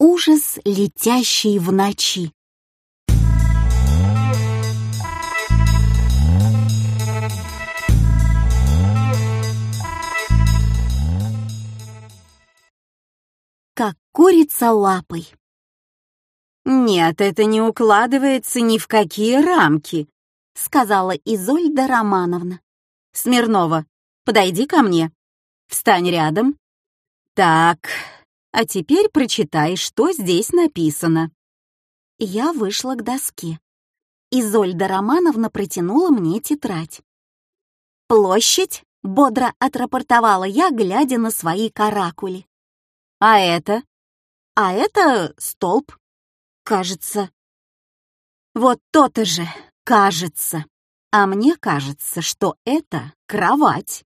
Ужас, летящий в ночи. Как курица лапой. «Нет, это не укладывается ни в какие рамки», — сказала Изольда Романовна. «Смирнова, подойди ко мне. Встань рядом. Так, а теперь прочитай, что здесь написано». Я вышла к доске. Изольда Романовна протянула мне тетрадь. «Площадь», — бодро отрапортовала я, глядя на свои каракули. «А это?» «А это столб», кажется. Вот то-то же, кажется. А мне кажется, что это кровать.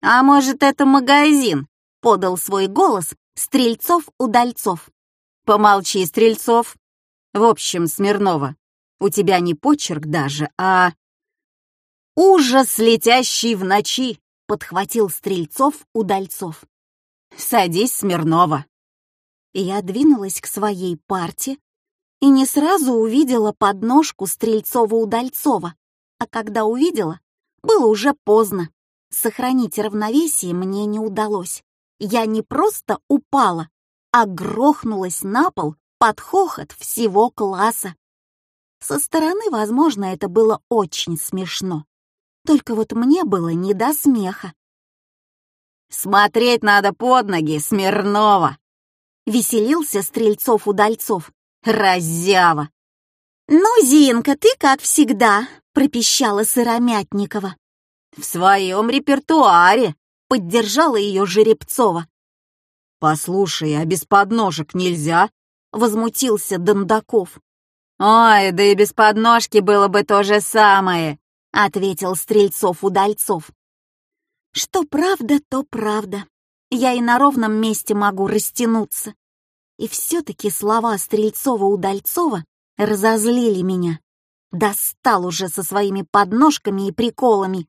А может, это магазин? Подал свой голос Стрельцов-Удальцов. Помолчи, Стрельцов. В общем, Смирнова, у тебя не почерк даже, а... Ужас, летящий в ночи, подхватил Стрельцов-Удальцов. Садись, Смирнова я двинулась к своей парте и не сразу увидела подножку Стрельцова-Удальцова, а когда увидела, было уже поздно. Сохранить равновесие мне не удалось. Я не просто упала, а грохнулась на пол под хохот всего класса. Со стороны, возможно, это было очень смешно. Только вот мне было не до смеха. «Смотреть надо под ноги, Смирнова!» Веселился Стрельцов-Удальцов. Разява! «Ну, Зинка, ты как всегда», — пропищала Сыромятникова. «В своем репертуаре», — поддержала ее Жеребцова. «Послушай, а без подножек нельзя?» — возмутился Дондаков. «Ой, да и без подножки было бы то же самое», — ответил Стрельцов-Удальцов. «Что правда, то правда я и на ровном месте могу растянуться. И все-таки слова Стрельцова-Удальцова разозлили меня. Достал уже со своими подножками и приколами.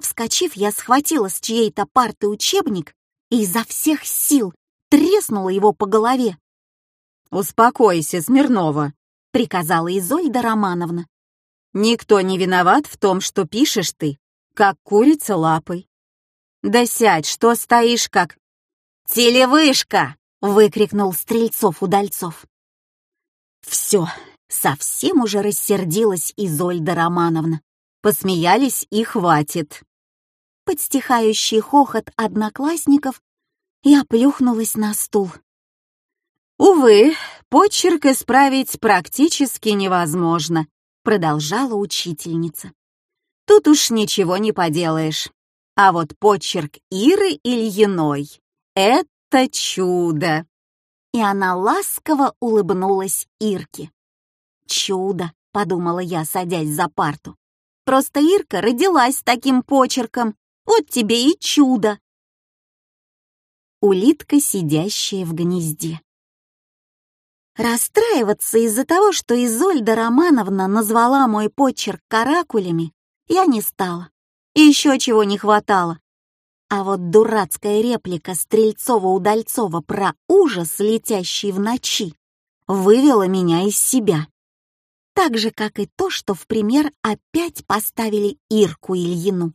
Вскочив, я схватила с чьей-то парты учебник и изо всех сил треснула его по голове. «Успокойся, Смирнова», — приказала Изольда Романовна. «Никто не виноват в том, что пишешь ты, как курица лапой. «Да сядь, что стоишь как...» «Телевышка!» — выкрикнул Стрельцов-Удальцов. Все, совсем уже рассердилась Изольда Романовна. Посмеялись и хватит. Под стихающий хохот одноклассников я плюхнулась на стул. «Увы, почерк исправить практически невозможно», — продолжала учительница. «Тут уж ничего не поделаешь. А вот почерк Иры Ильиной — это чудо!» И она ласково улыбнулась Ирке. «Чудо!» — подумала я, садясь за парту. «Просто Ирка родилась таким почерком. Вот тебе и чудо!» Улитка, сидящая в гнезде. Расстраиваться из-за того, что Изольда Романовна назвала мой почерк каракулями, я не стала. И еще чего не хватало. А вот дурацкая реплика Стрельцова-Удальцова про ужас, летящий в ночи, вывела меня из себя. Так же, как и то, что в пример опять поставили Ирку Ильину.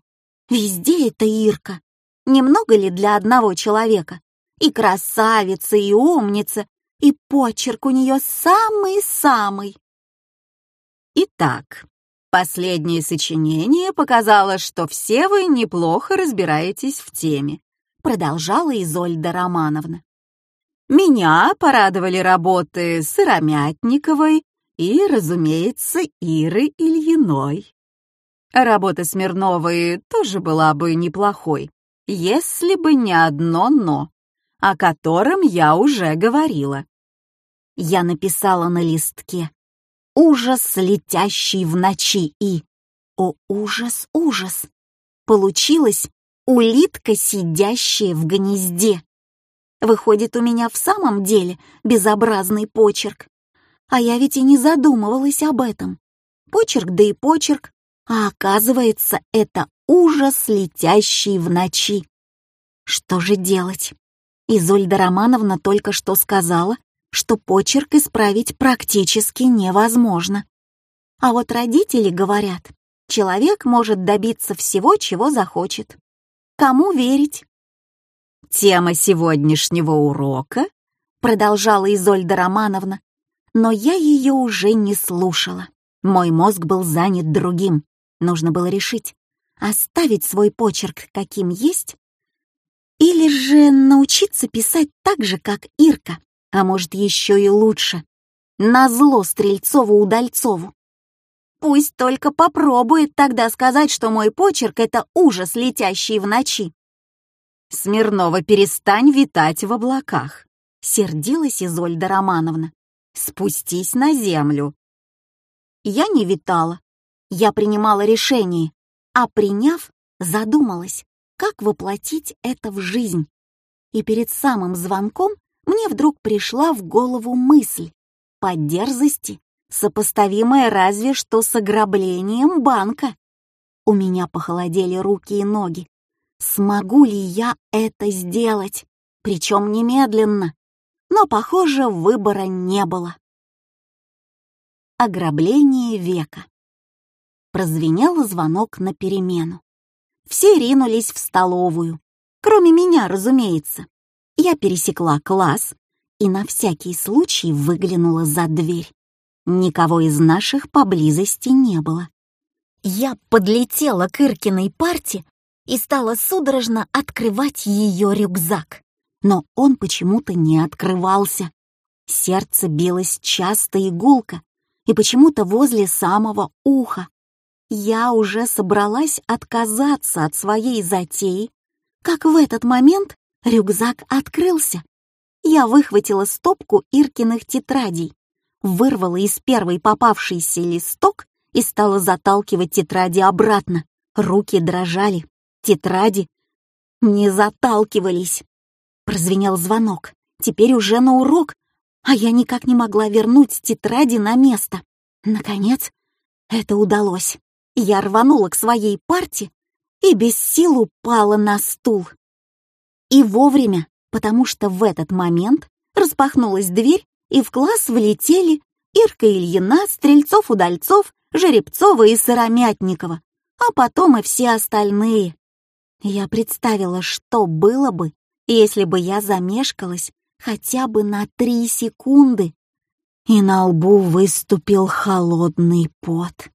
Везде это Ирка. Немного ли для одного человека? И красавица, и умница, и почерк у нее самый-самый. Итак, Последнее сочинение показало, что все вы неплохо разбираетесь в теме, продолжала Изольда Романовна. Меня порадовали работы Сыромятниковой и, разумеется, Иры Ильиной. Работа Смирновой тоже была бы неплохой, если бы не одно «но», о котором я уже говорила. Я написала на листке ужас, летящий в ночи, и... О, ужас, ужас! Получилась улитка, сидящая в гнезде. Выходит, у меня в самом деле безобразный почерк. А я ведь и не задумывалась об этом. Почерк да и почерк, а оказывается, это ужас, летящий в ночи. Что же делать? Изольда Романовна только что сказала, что почерк исправить практически невозможно. А вот родители говорят, человек может добиться всего, чего захочет. Кому верить? Тема сегодняшнего урока, продолжала Изольда Романовна, но я ее уже не слушала. Мой мозг был занят другим. Нужно было решить, оставить свой почерк каким есть, или же научиться писать так же, как Ирка, а может еще и лучше, назло Стрельцову-Удальцову. Пусть только попробует тогда сказать, что мой почерк — это ужас, летящий в ночи. Смирнова, перестань витать в облаках. Сердилась Изольда Романовна. Спустись на землю. Я не витала. Я принимала решение, а приняв, задумалась, как воплотить это в жизнь. И перед самым звонком мне вдруг пришла в голову мысль по дерзости, сопоставимая разве что с ограблением банка. У меня похолодели руки и ноги. Смогу ли я это сделать? Причем немедленно. Но, похоже, выбора не было. Ограбление века. Прозвенел звонок на перемену. Все ринулись в столовую. Кроме меня, разумеется. Я пересекла класс и на всякий случай выглянула за дверь. Никого из наших поблизости не было. Я подлетела к Иркиной парте и стала судорожно открывать ее рюкзак. Но он почему-то не открывался. Сердце билось часто и гулко, и почему-то возле самого уха. Я уже собралась отказаться от своей затеи, как в этот момент рюкзак открылся. Я выхватила стопку Иркиных тетрадей, вырвала из первой попавшийся листок и стала заталкивать тетради обратно. Руки дрожали, тетради не заталкивались. Прозвенел звонок, теперь уже на урок, а я никак не могла вернуть тетради на место. Наконец, это удалось. Я рванула к своей парте и без сил упала на стул. И вовремя, потому что в этот момент распахнулась дверь, и в класс влетели Ирка Ильина, Стрельцов-Удальцов, Жеребцова и Сыромятникова, а потом и все остальные. Я представила, что было бы, если бы я замешкалась хотя бы на три секунды, и на лбу выступил холодный пот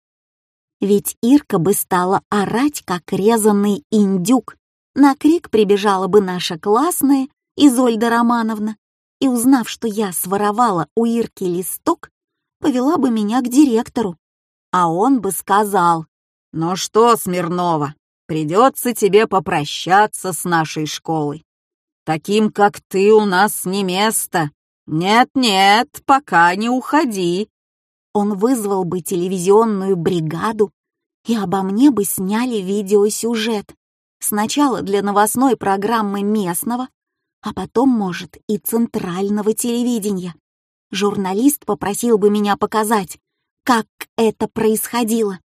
ведь Ирка бы стала орать, как резанный индюк. На крик прибежала бы наша классная Изольда Романовна и, узнав, что я своровала у Ирки листок, повела бы меня к директору. А он бы сказал, «Ну что, Смирнова, придется тебе попрощаться с нашей школой. Таким, как ты, у нас не место. Нет-нет, пока не уходи он вызвал бы телевизионную бригаду, и обо мне бы сняли видеосюжет. Сначала для новостной программы местного, а потом, может, и центрального телевидения. Журналист попросил бы меня показать, как это происходило.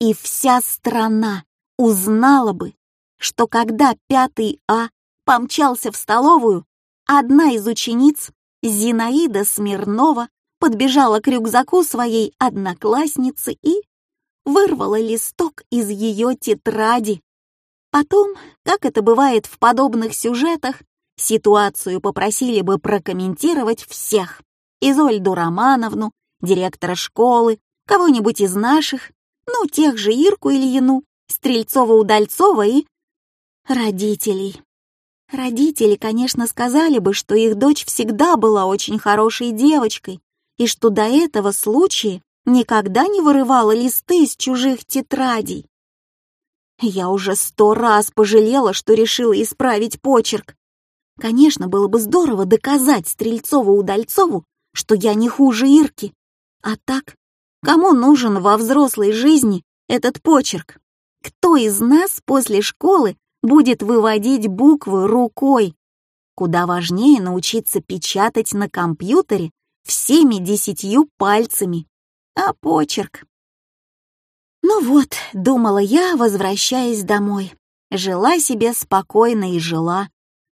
И вся страна узнала бы, что когда пятый А помчался в столовую, одна из учениц, Зинаида Смирнова, подбежала к рюкзаку своей одноклассницы и вырвала листок из ее тетради. Потом, как это бывает в подобных сюжетах, ситуацию попросили бы прокомментировать всех. Изольду Романовну, директора школы, кого-нибудь из наших, ну, тех же Ирку Ильину, Стрельцова-Удальцова и родителей. Родители, конечно, сказали бы, что их дочь всегда была очень хорошей девочкой, и что до этого случая никогда не вырывала листы из чужих тетрадей. Я уже сто раз пожалела, что решила исправить почерк. Конечно, было бы здорово доказать Стрельцову-Удальцову, что я не хуже Ирки. А так, кому нужен во взрослой жизни этот почерк? Кто из нас после школы будет выводить буквы рукой? Куда важнее научиться печатать на компьютере всеми десятью пальцами, а почерк. Ну вот, думала я, возвращаясь домой. Жила себе спокойно и жила.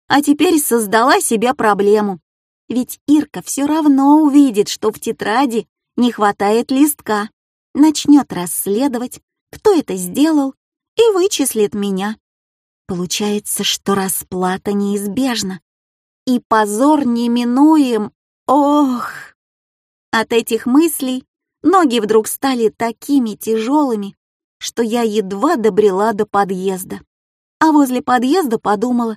А теперь создала себе проблему. Ведь Ирка все равно увидит, что в тетради не хватает листка, начнет расследовать, кто это сделал, и вычислит меня. Получается, что расплата неизбежна. И позор неминуем. Ох! От этих мыслей ноги вдруг стали такими тяжелыми, что я едва добрела до подъезда. А возле подъезда подумала,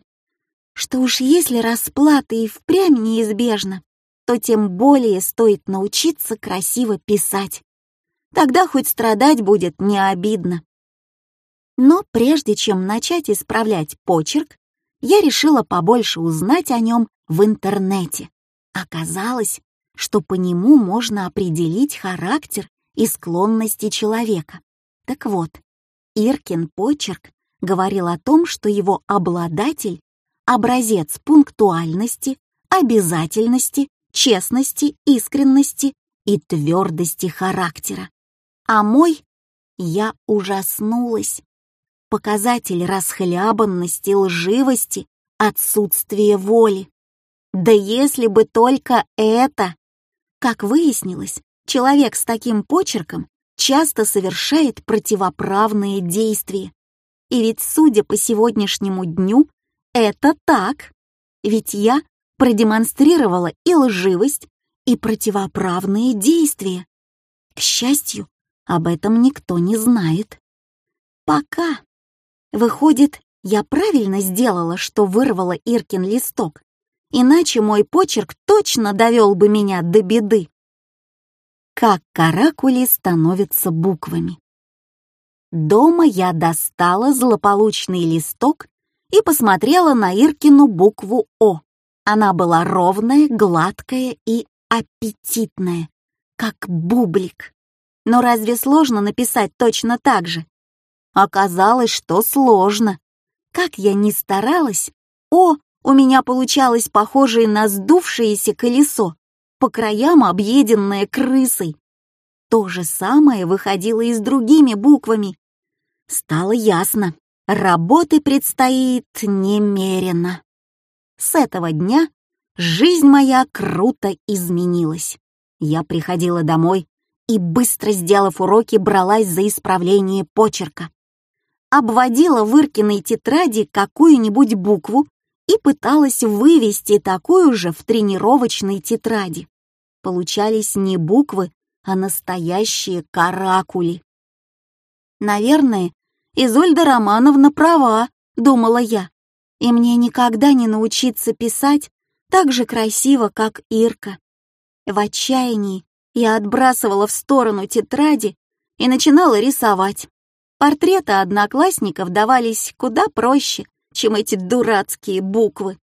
что уж если расплата и впрямь неизбежна, то тем более стоит научиться красиво писать. Тогда хоть страдать будет не обидно. Но прежде чем начать исправлять почерк, я решила побольше узнать о нем в интернете. Оказалось, что по нему можно определить характер и склонности человека. Так вот, Иркин почерк говорил о том, что его обладатель — образец пунктуальности, обязательности, честности, искренности и твердости характера. А мой — я ужаснулась показатель расхлябанности, лживости, отсутствия воли. Да если бы только это! Как выяснилось, человек с таким почерком часто совершает противоправные действия. И ведь, судя по сегодняшнему дню, это так. Ведь я продемонстрировала и лживость, и противоправные действия. К счастью, об этом никто не знает. Пока. Выходит, я правильно сделала, что вырвала Иркин листок, иначе мой почерк точно довел бы меня до беды. Как каракули становятся буквами. Дома я достала злополучный листок и посмотрела на Иркину букву «О». Она была ровная, гладкая и аппетитная, как бублик. Но разве сложно написать точно так же? Оказалось, что сложно. Как я ни старалась, о, у меня получалось похожее на сдувшееся колесо, по краям объеденное крысой. То же самое выходило и с другими буквами. Стало ясно, работы предстоит немерено. С этого дня жизнь моя круто изменилась. Я приходила домой и, быстро сделав уроки, бралась за исправление почерка обводила в Иркиной тетради какую-нибудь букву и пыталась вывести такую же в тренировочной тетради. Получались не буквы, а настоящие каракули. Наверное, Изольда Романовна права, думала я, и мне никогда не научиться писать так же красиво, как Ирка. В отчаянии я отбрасывала в сторону тетради и начинала рисовать. Портреты одноклассников давались куда проще, чем эти дурацкие буквы.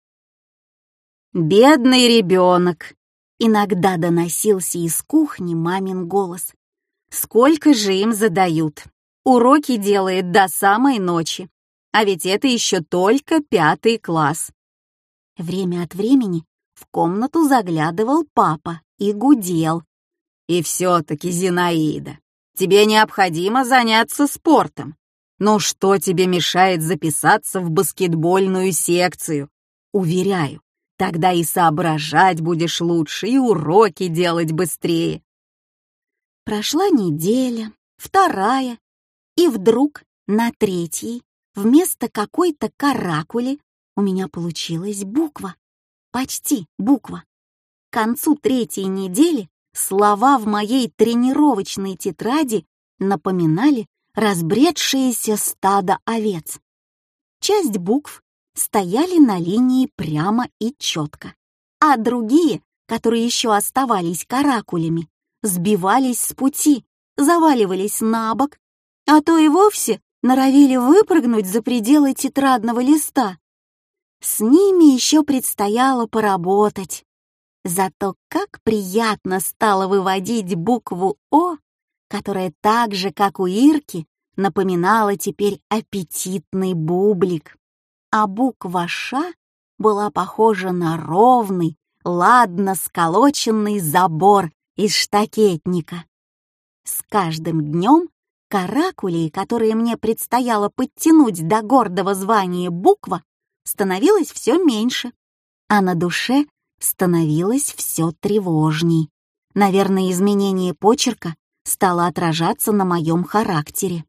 «Бедный ребенок!» Иногда доносился из кухни мамин голос. «Сколько же им задают? Уроки делает до самой ночи. А ведь это еще только пятый класс». Время от времени в комнату заглядывал папа и гудел. «И все-таки, Зинаида, Тебе необходимо заняться спортом. Но что тебе мешает записаться в баскетбольную секцию? Уверяю, тогда и соображать будешь лучше, и уроки делать быстрее. Прошла неделя, вторая, и вдруг на третьей вместо какой-то каракули у меня получилась буква. Почти буква. К концу третьей недели Слова в моей тренировочной тетради напоминали разбредшееся стадо овец. Часть букв стояли на линии прямо и четко, а другие, которые еще оставались каракулями, сбивались с пути, заваливались на бок, а то и вовсе норовили выпрыгнуть за пределы тетрадного листа. С ними еще предстояло поработать. Зато как приятно стало выводить букву «О», которая так же, как у Ирки, напоминала теперь аппетитный бублик. А буква «Ш» была похожа на ровный, ладно сколоченный забор из штакетника. С каждым днем каракули, которые мне предстояло подтянуть до гордого звания буква, становилось все меньше, а на душе становилось все тревожней. Наверное, изменение почерка стало отражаться на моем характере.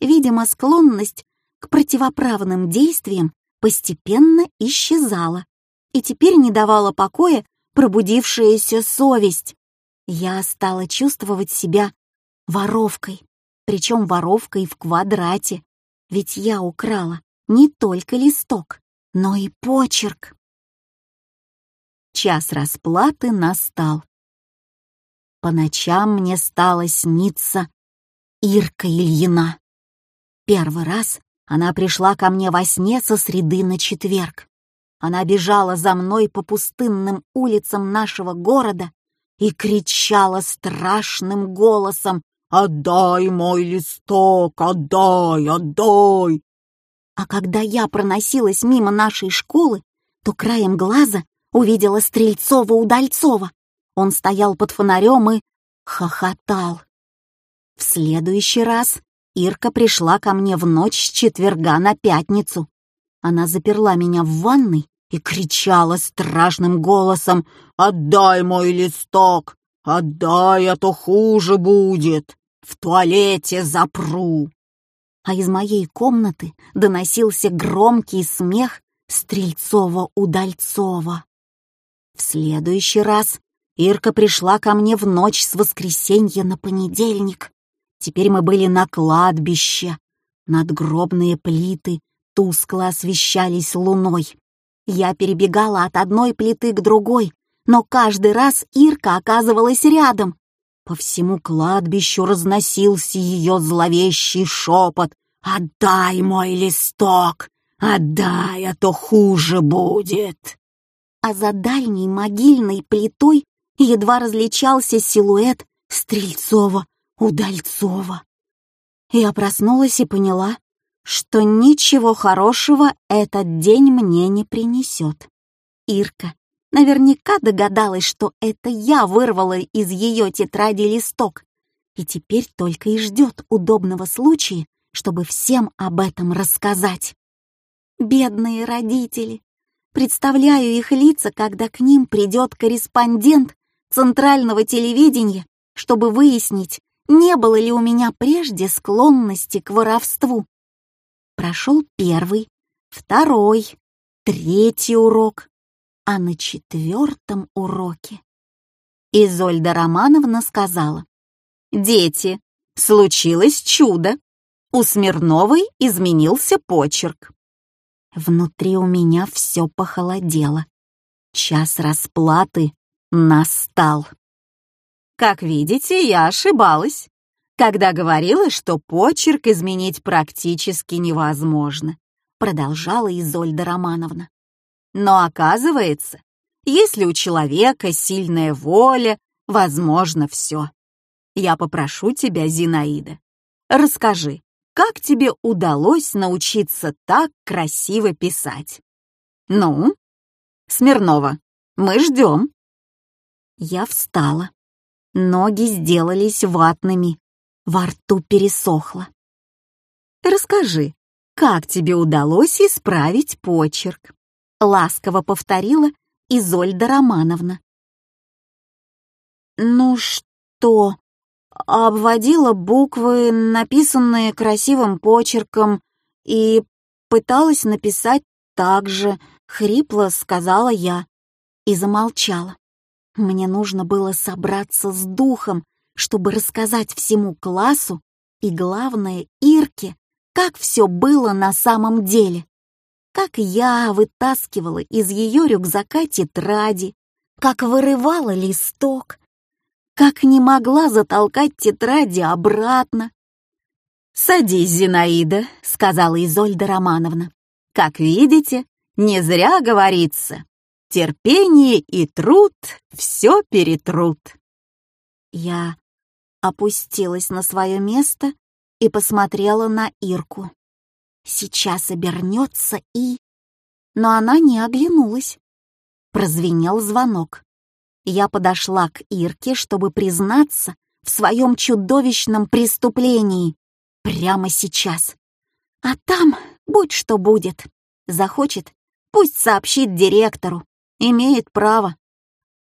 Видимо, склонность к противоправным действиям постепенно исчезала и теперь не давала покоя пробудившаяся совесть. Я стала чувствовать себя воровкой, причем воровкой в квадрате, ведь я украла не только листок, но и почерк. Час расплаты настал. По ночам мне стало сниться Ирка Ильина. Первый раз она пришла ко мне во сне со среды на четверг. Она бежала за мной по пустынным улицам нашего города и кричала страшным голосом «Отдай мой листок! Отдай! Отдай!» А когда я проносилась мимо нашей школы, то краем глаза увидела Стрельцова-Удальцова. Он стоял под фонарем и хохотал. В следующий раз Ирка пришла ко мне в ночь с четверга на пятницу. Она заперла меня в ванной и кричала страшным голосом «Отдай мой листок! Отдай, а то хуже будет! В туалете запру!» А из моей комнаты доносился громкий смех Стрельцова-Удальцова. В следующий раз Ирка пришла ко мне в ночь с воскресенья на понедельник. Теперь мы были на кладбище. Надгробные плиты тускло освещались луной. Я перебегала от одной плиты к другой, но каждый раз Ирка оказывалась рядом. По всему кладбищу разносился ее зловещий шепот «Отдай мой листок! Отдай, а то хуже будет!» А за дальней могильной плитой едва различался силуэт Стрельцова-Удальцова. Я проснулась и поняла, что ничего хорошего этот день мне не принесет. Ирка наверняка догадалась, что это я вырвала из ее тетради листок, и теперь только и ждет удобного случая, чтобы всем об этом рассказать. Бедные родители! Представляю их лица, когда к ним придет корреспондент центрального телевидения, чтобы выяснить, не было ли у меня прежде склонности к воровству. Прошел первый, второй, третий урок, а на четвертом уроке Изольда Романовна сказала, «Дети, случилось чудо. У Смирновой изменился почерк. Внутри у меня все похолодело. Час расплаты настал. Как видите, я ошибалась, когда говорила, что почерк изменить практически невозможно, продолжала Изольда Романовна. Но оказывается, если у человека сильная воля, возможно все. Я попрошу тебя, Зинаида, расскажи, как тебе удалось научиться так красиво писать? Ну, Смирнова, мы ждем. Я встала. Ноги сделались ватными, во рту пересохло. Расскажи, как тебе удалось исправить почерк? Ласково повторила Изольда Романовна. Ну что, обводила буквы, написанные красивым почерком, и пыталась написать так же, хрипло сказала я, и замолчала. Мне нужно было собраться с духом, чтобы рассказать всему классу и, главное, Ирке, как все было на самом деле. Как я вытаскивала из ее рюкзака тетради, как вырывала листок, как не могла затолкать тетради обратно. «Садись, Зинаида», — сказала Изольда Романовна. «Как видите, не зря говорится. Терпение и труд все перетрут». Я опустилась на свое место и посмотрела на Ирку. Сейчас обернется и... Но она не оглянулась. Прозвенел звонок я подошла к Ирке, чтобы признаться в своем чудовищном преступлении. Прямо сейчас. А там будь что будет. Захочет Пусть сообщит директору. Имеет право.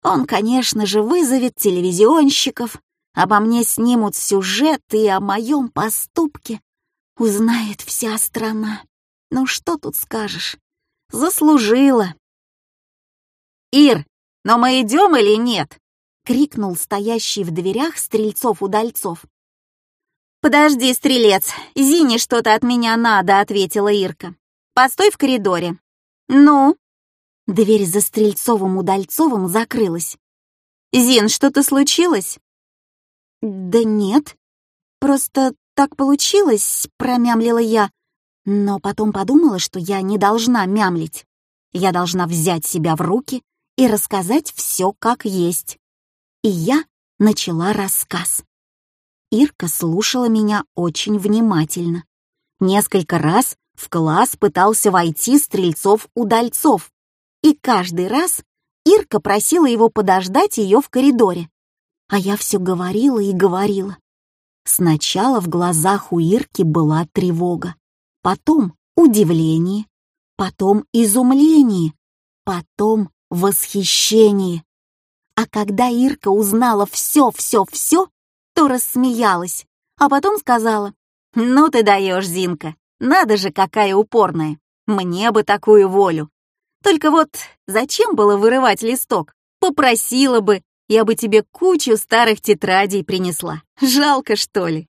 Он, конечно же, вызовет телевизионщиков, обо мне снимут сюжет и о моем поступке узнает вся страна. Ну что тут скажешь? Заслужила. «Ир, но мы идем или нет?» — крикнул стоящий в дверях Стрельцов-удальцов. «Подожди, Стрелец, Зине что-то от меня надо», — ответила Ирка. «Постой в коридоре». «Ну?» Дверь за Стрельцовым-удальцовым закрылась. «Зин, что-то случилось?» «Да нет. Просто так получилось», — промямлила я. Но потом подумала, что я не должна мямлить. Я должна взять себя в руки и рассказать все как есть. И я начала рассказ. Ирка слушала меня очень внимательно. Несколько раз в класс пытался войти Стрельцов-Удальцов, и каждый раз Ирка просила его подождать ее в коридоре. А я все говорила и говорила. Сначала в глазах у Ирки была тревога, потом удивление, потом изумление, потом восхищение. А когда Ирка узнала все-все-все, то рассмеялась, а потом сказала, «Ну ты даешь, Зинка, надо же, какая упорная, мне бы такую волю. Только вот зачем было вырывать листок? Попросила бы, я бы тебе кучу старых тетрадей принесла. Жалко, что ли?»